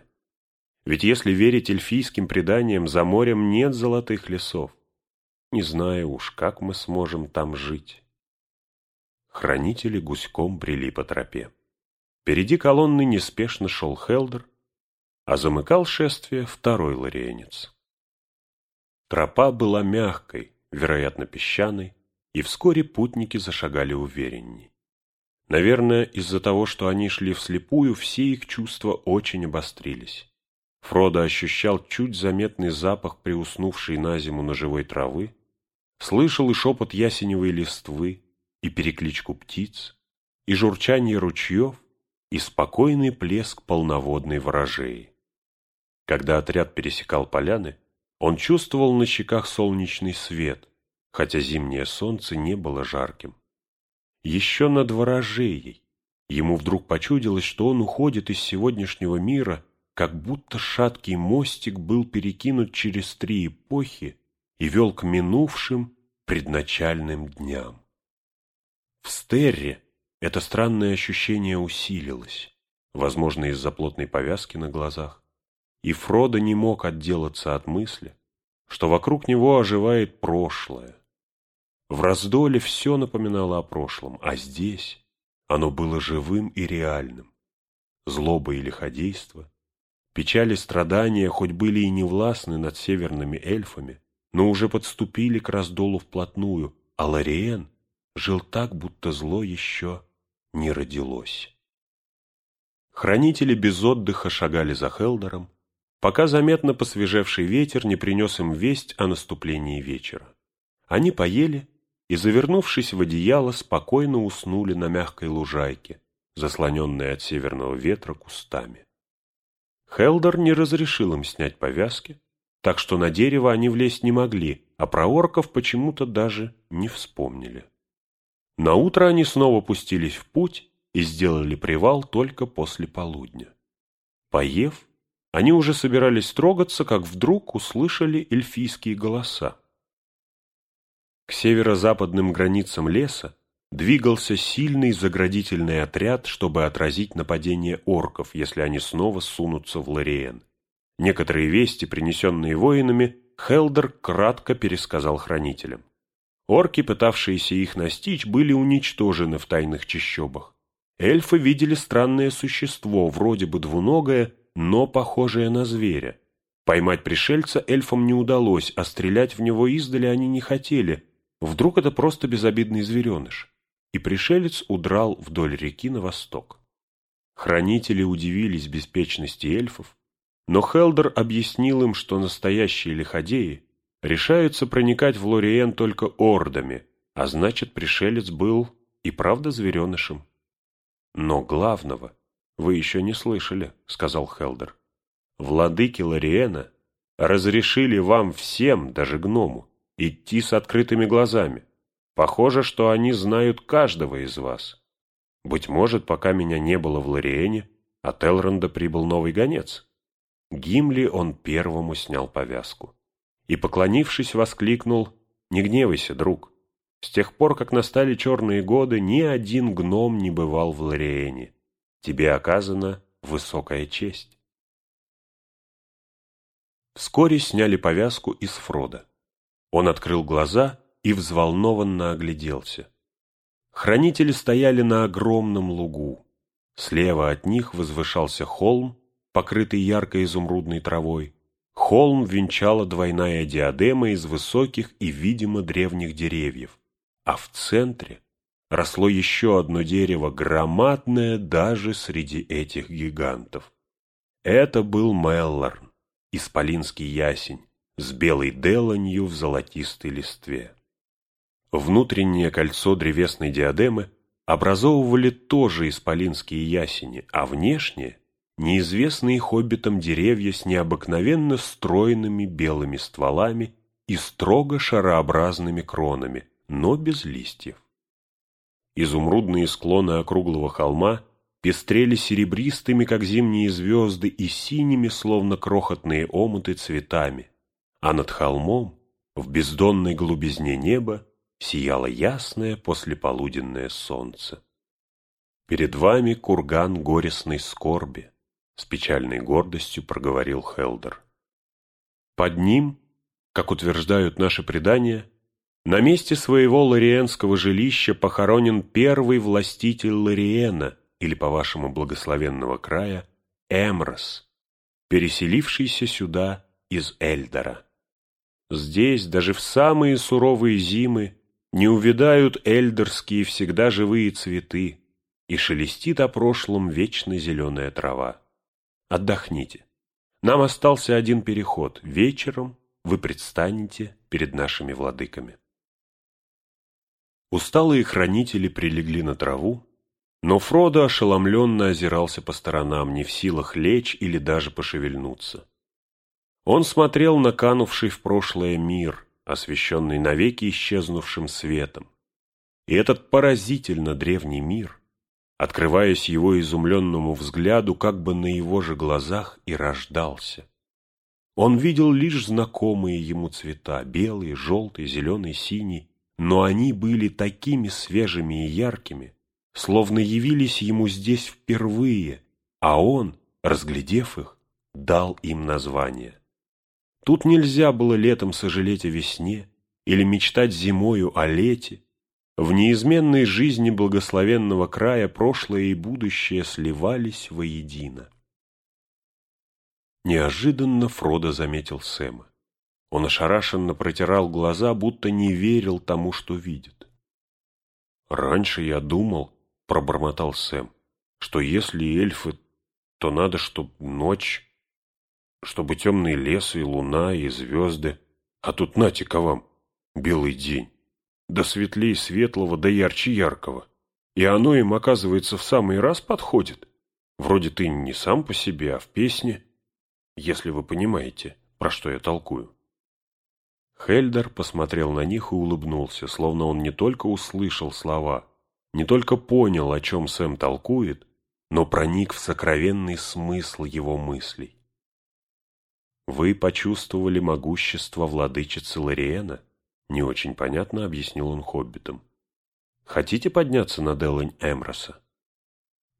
Ведь если верить эльфийским преданиям, за морем нет золотых лесов. Не знаю уж, как мы сможем там жить. Хранители гуськом брели по тропе. Впереди колонны неспешно шел Хелдер, а замыкал шествие второй лариенец. Тропа была мягкой, вероятно, песчаной, и вскоре путники зашагали уверенней. Наверное, из-за того, что они шли вслепую, все их чувства очень обострились. Фродо ощущал чуть заметный запах приуснувшей на зиму ножевой травы, слышал и шепот ясеневой листвы, и перекличку птиц, и журчание ручьев, и спокойный плеск полноводной ворожеи. Когда отряд пересекал поляны, он чувствовал на щеках солнечный свет, хотя зимнее солнце не было жарким. Еще над ворожеей ему вдруг почудилось, что он уходит из сегодняшнего мира как будто шаткий мостик был перекинут через три эпохи и вел к минувшим предначальным дням. В Стерре это странное ощущение усилилось, возможно, из-за плотной повязки на глазах, и Фродо не мог отделаться от мысли, что вокруг него оживает прошлое. В раздоле все напоминало о прошлом, а здесь оно было живым и реальным. Злоба и лиходейство, Печали страдания хоть были и не властны над северными эльфами, но уже подступили к раздолу вплотную, а Лориен жил так, будто зло еще не родилось. Хранители без отдыха шагали за Хелдером, пока заметно посвежевший ветер не принес им весть о наступлении вечера. Они поели и, завернувшись в одеяло, спокойно уснули на мягкой лужайке, заслоненной от северного ветра кустами. Хелдер не разрешил им снять повязки, так что на дерево они влезть не могли, а про орков почему-то даже не вспомнили. На утро они снова пустились в путь и сделали привал только после полудня. Поев, они уже собирались трогаться, как вдруг услышали эльфийские голоса. К северо-западным границам леса двигался сильный заградительный отряд, чтобы отразить нападение орков, если они снова сунутся в Лориен. Некоторые вести, принесенные воинами, Хелдер кратко пересказал хранителям. Орки, пытавшиеся их настичь, были уничтожены в тайных чащобах. Эльфы видели странное существо, вроде бы двуногое, но похожее на зверя. Поймать пришельца эльфам не удалось, а стрелять в него издали они не хотели. Вдруг это просто безобидный звереныш и пришелец удрал вдоль реки на восток. Хранители удивились беспечности эльфов, но Хелдер объяснил им, что настоящие лиходеи решаются проникать в Лориен только ордами, а значит, пришелец был и правда зверенышем. «Но главного вы еще не слышали», — сказал Хелдер. «Владыки Лориена разрешили вам всем, даже гному, идти с открытыми глазами. Похоже, что они знают каждого из вас. Быть может, пока меня не было в Лориэне, от Элронда прибыл новый гонец. Гимли он первому снял повязку. И, поклонившись, воскликнул «Не гневайся, друг. С тех пор, как настали черные годы, ни один гном не бывал в Лориэне. Тебе оказана высокая честь». Вскоре сняли повязку из Фрода. Он открыл глаза и взволнованно огляделся. Хранители стояли на огромном лугу. Слева от них возвышался холм, покрытый яркой изумрудной травой. Холм венчала двойная диадема из высоких и, видимо, древних деревьев, а в центре росло еще одно дерево, громадное даже среди этих гигантов. Это был Меллорн, исполинский ясень, с белой деланью в золотистой листве. Внутреннее кольцо древесной диадемы образовывали тоже исполинские ясени, а внешнее – неизвестные хоббитам деревья с необыкновенно стройными белыми стволами и строго шарообразными кронами, но без листьев. Изумрудные склоны округлого холма пестрели серебристыми, как зимние звезды, и синими, словно крохотные омуты, цветами, а над холмом, в бездонной глубизне неба, сияло ясное послеполуденное солнце. «Перед вами курган горестной скорби», — с печальной гордостью проговорил Хелдер. Под ним, как утверждают наши предания, на месте своего лариенского жилища похоронен первый властитель Лариена, или, по-вашему, благословенного края, Эмрос, переселившийся сюда из Эльдора. Здесь, даже в самые суровые зимы, не увядают эльдерские всегда живые цветы, и шелестит о прошлом вечно зеленая трава. Отдохните. Нам остался один переход. Вечером вы предстанете перед нашими владыками. Усталые хранители прилегли на траву, но Фродо ошеломленно озирался по сторонам, не в силах лечь или даже пошевельнуться. Он смотрел на канувший в прошлое мир, освещенный навеки исчезнувшим светом. И этот поразительно древний мир, открываясь его изумленному взгляду, как бы на его же глазах и рождался. Он видел лишь знакомые ему цвета – белый, желтый, зеленый, синий, но они были такими свежими и яркими, словно явились ему здесь впервые, а он, разглядев их, дал им название. Тут нельзя было летом сожалеть о весне или мечтать зимою о лете. В неизменной жизни благословенного края прошлое и будущее сливались воедино. Неожиданно Фродо заметил Сэма. Он ошарашенно протирал глаза, будто не верил тому, что видит. «Раньше я думал, — пробормотал Сэм, — что если эльфы, то надо, чтоб ночь чтобы темный лес и луна, и звезды. А тут нате-ка вам, белый день. Да светлей светлого, да ярче яркого. И оно им, оказывается, в самый раз подходит. Вроде ты не сам по себе, а в песне. Если вы понимаете, про что я толкую. Хельдер посмотрел на них и улыбнулся, словно он не только услышал слова, не только понял, о чем Сэм толкует, но проник в сокровенный смысл его мыслей. «Вы почувствовали могущество владычицы Лориэна?» Не очень понятно объяснил он хоббитам. «Хотите подняться на Делань Эмроса?»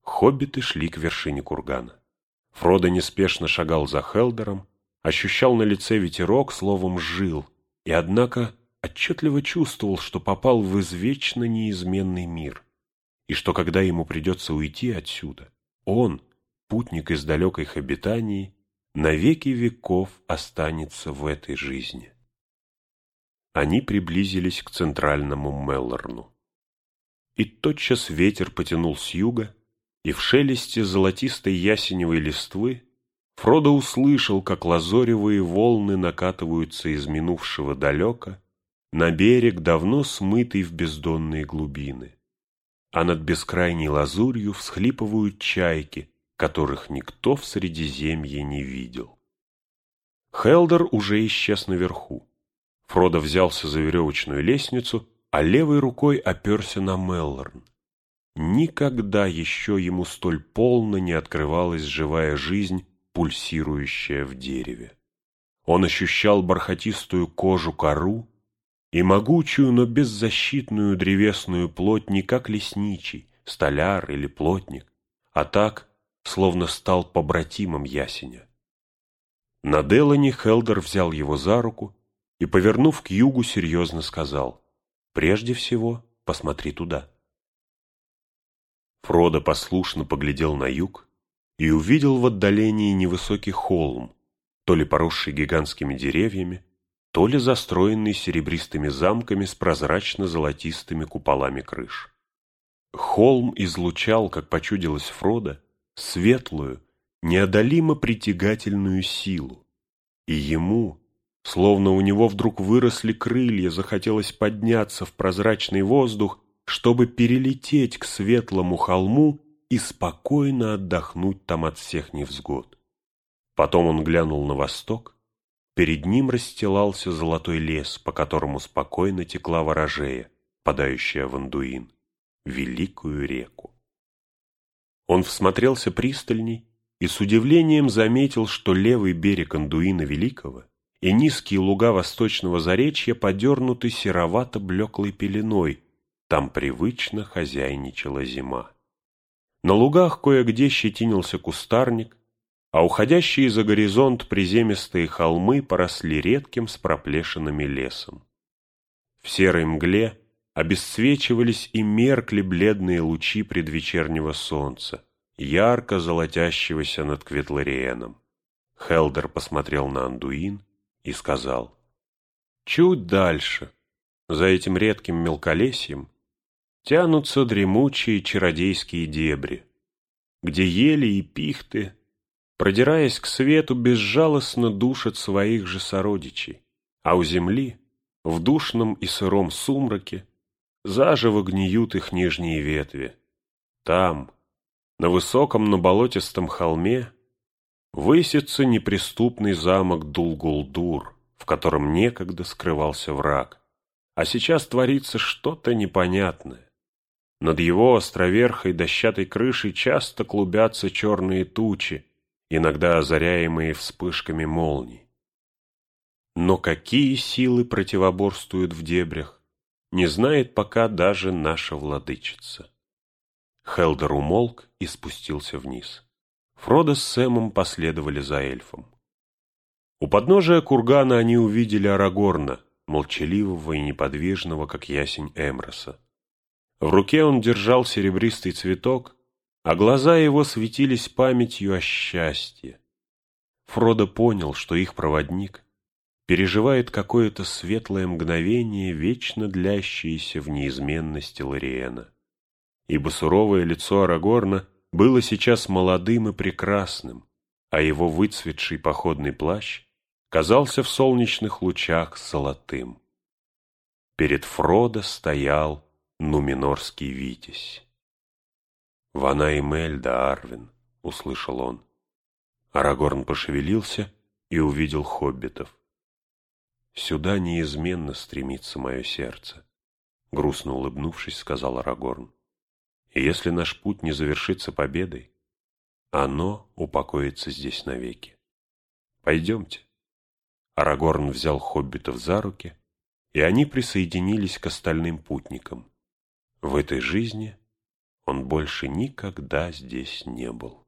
Хоббиты шли к вершине кургана. Фродо неспешно шагал за Хелдером, ощущал на лице ветерок, словом «жил», и, однако, отчетливо чувствовал, что попал в извечно неизменный мир, и что, когда ему придется уйти отсюда, он, путник из далекой их на веки веков останется в этой жизни. Они приблизились к центральному Меллорну. И тотчас ветер потянул с юга, и в шелесте золотистой ясеневой листвы Фродо услышал, как лазоревые волны накатываются из минувшего далека на берег, давно смытый в бездонные глубины. А над бескрайней лазурью всхлипывают чайки, которых никто в Средиземье не видел. Хелдер уже исчез наверху. Фродо взялся за веревочную лестницу, а левой рукой оперся на Меллорн. Никогда еще ему столь полно не открывалась живая жизнь, пульсирующая в дереве. Он ощущал бархатистую кожу кору и могучую, но беззащитную древесную плоть не как лесничий, столяр или плотник, а так, словно стал побратимом ясеня. На Делане Хелдер взял его за руку и, повернув к югу, серьезно сказал, «Прежде всего посмотри туда». Фродо послушно поглядел на юг и увидел в отдалении невысокий холм, то ли поросший гигантскими деревьями, то ли застроенный серебристыми замками с прозрачно-золотистыми куполами крыш. Холм излучал, как почудилось Фрода, светлую, неодолимо притягательную силу. И ему, словно у него вдруг выросли крылья, захотелось подняться в прозрачный воздух, чтобы перелететь к светлому холму и спокойно отдохнуть там от всех невзгод. Потом он глянул на восток. Перед ним расстилался золотой лес, по которому спокойно текла ворожея, подающая в Андуин, великую реку. Он всмотрелся пристальней и с удивлением заметил, что левый берег Андуина Великого и низкие луга восточного заречья подернуты серовато-блеклой пеленой, там привычно хозяйничала зима. На лугах кое-где щетинился кустарник, а уходящие за горизонт приземистые холмы поросли редким с проплешинами лесом. В серой мгле обесцвечивались и меркли бледные лучи предвечернего солнца, ярко золотящегося над Кветлариеном. Хелдер посмотрел на Андуин и сказал, «Чуть дальше, за этим редким мелколесьем, тянутся дремучие чародейские дебри, где ели и пихты продираясь к свету, безжалостно душат своих же сородичей, а у земли, в душном и сыром сумраке, заживо гниют их нижние ветви. Там, на высоком, на болотистом холме, высится неприступный замок Дулгулдур, в котором некогда скрывался враг, а сейчас творится что-то непонятное. Над его островерхой дощатой крышей часто клубятся черные тучи, иногда озаряемые вспышками молний. Но какие силы противоборствуют в дебрях, не знает пока даже наша владычица. Хелдер умолк и спустился вниз. Фродо с Сэмом последовали за эльфом. У подножия кургана они увидели Арагорна, молчаливого и неподвижного, как ясень Эмроса. В руке он держал серебристый цветок, а глаза его светились памятью о счастье. Фродо понял, что их проводник переживает какое-то светлое мгновение, вечно длящееся в неизменности Лориэна. Ибо суровое лицо Арагорна было сейчас молодым и прекрасным, а его выцветший походный плащ казался в солнечных лучах золотым. Перед Фродо стоял нуминорский витязь. «Вана и Мельда, Арвин», — услышал он. Арагорн пошевелился и увидел хоббитов. «Сюда неизменно стремится мое сердце», — грустно улыбнувшись, сказал Арагорн. «И если наш путь не завершится победой, оно упокоится здесь навеки. Пойдемте». Арагорн взял хоббитов за руки, и они присоединились к остальным путникам. В этой жизни он больше никогда здесь не был.